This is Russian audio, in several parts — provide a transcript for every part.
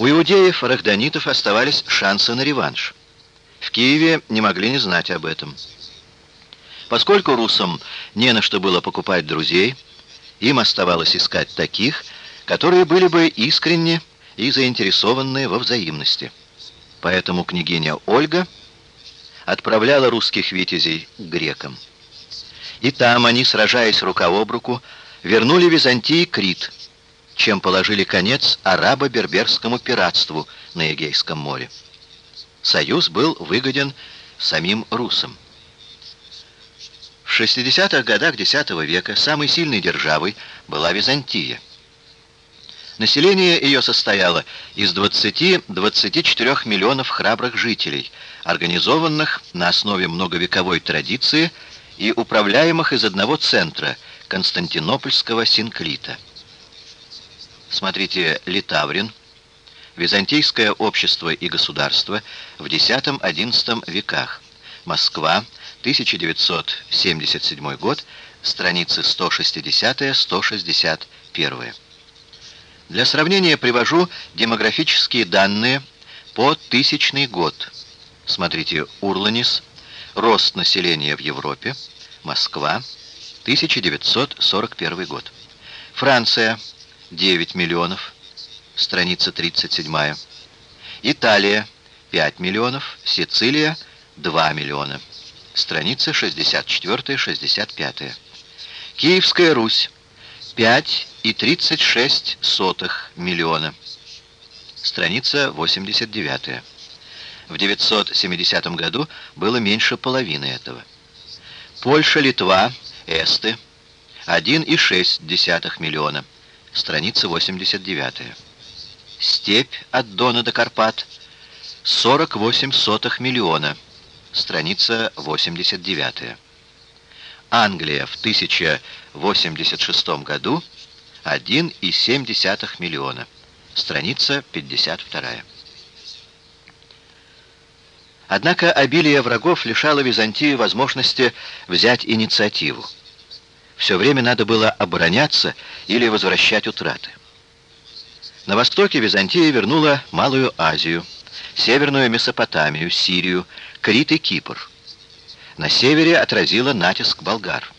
У иудеев, рахданитов оставались шансы на реванш. В Киеве не могли не знать об этом. Поскольку русам не на что было покупать друзей, им оставалось искать таких, которые были бы искренне и заинтересованные во взаимности. Поэтому княгиня Ольга отправляла русских витязей к грекам. И там они, сражаясь рука об руку, вернули Византии Крит, чем положили конец арабо-берберскому пиратству на Эгейском море. Союз был выгоден самим русам. В 60-х годах X века самой сильной державой была Византия. Население ее состояло из 20-24 миллионов храбрых жителей, организованных на основе многовековой традиции и управляемых из одного центра – Константинопольского синклита. Смотрите «Литаврин», Византийское общество и государство в X-XI веках. Москва, 1977 год, страницы 160-161. Для сравнения привожу демографические данные по тысячный год. Смотрите Урланис, рост населения в Европе, Москва, 1941 год. Франция, 9 миллионов, страница 37. Италия 5 миллионов, Сицилия 2 миллиона, страница 64-65. Киевская Русь 5,36 миллиона, страница 89. В 970 году было меньше половины этого. Польша, Литва, Эсты 1,6 миллиона, страница 89. Степь от Дона до Карпат 48 сотых миллиона. Страница 89. Англия в 1086 году 1,7 миллиона. Страница 52. Однако обилие врагов лишало Византию возможности взять инициативу. Все время надо было обороняться или возвращать утраты. На востоке Византия вернула Малую Азию, Северную Месопотамию, Сирию, Крит и Кипр. На севере отразила натиск болгар.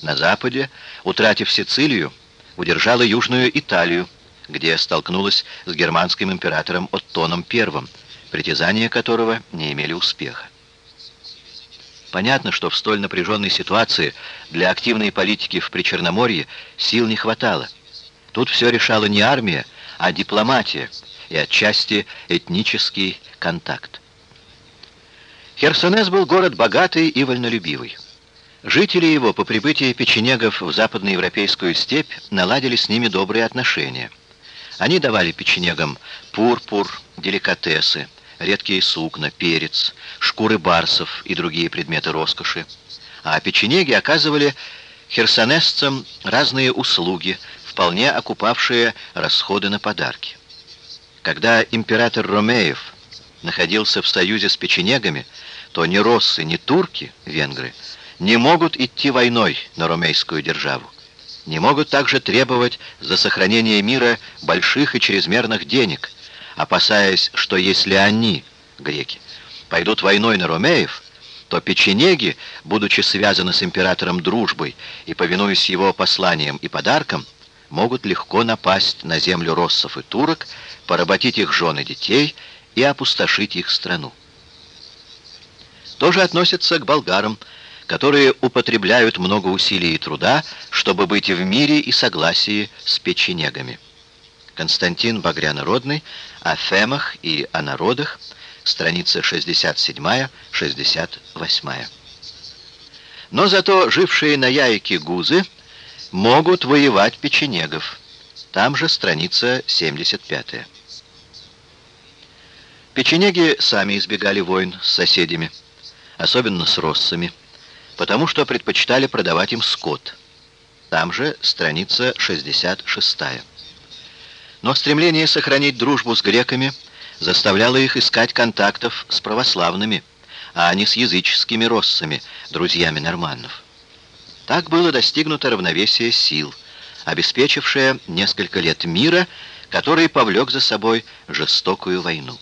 На западе, утратив Сицилию, удержала Южную Италию, где столкнулась с германским императором Оттоном I, притязания которого не имели успеха. Понятно, что в столь напряженной ситуации для активной политики в Причерноморье сил не хватало. Тут все решала не армия, а дипломатия и отчасти этнический контакт. Херсонес был город богатый и вольнолюбивый. Жители его по прибытии печенегов в западноевропейскую степь наладили с ними добрые отношения. Они давали печенегам пурпур, деликатесы, редкие сукна, перец, шкуры барсов и другие предметы роскоши. А печенеги оказывали херсонесцам разные услуги, вполне окупавшие расходы на подарки. Когда император Ромеев находился в союзе с печенегами, то ни россы, ни турки, венгры, не могут идти войной на ромейскую державу. Не могут также требовать за сохранение мира больших и чрезмерных денег, опасаясь, что если они, греки, пойдут войной на ромеев, то печенеги, будучи связаны с императором дружбой и повинуясь его посланиям и подаркам, могут легко напасть на землю россов и турок, поработить их жен и детей и опустошить их страну. То же относится к болгарам, которые употребляют много усилий и труда, чтобы быть в мире и согласии с печенегами. Константин Багрянородный о фемах и о народах, страница 67-68. Но зато жившие на яйке гузы могут воевать печенегов. Там же страница 75. Печенеги сами избегали войн с соседями, особенно с россами, потому что предпочитали продавать им скот. Там же страница 66. Но стремление сохранить дружбу с греками заставляло их искать контактов с православными, а не с языческими россами, друзьями норманнов. Так было достигнуто равновесие сил, обеспечившее несколько лет мира, который повлек за собой жестокую войну.